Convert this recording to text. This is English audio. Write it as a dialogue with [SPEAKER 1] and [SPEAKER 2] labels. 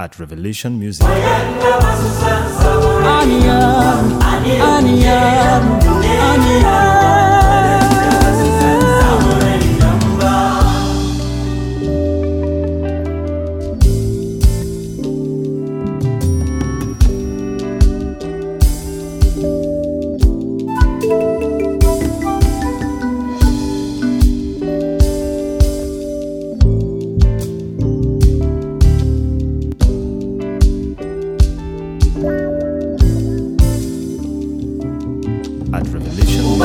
[SPEAKER 1] at Revelation Music. At Revelation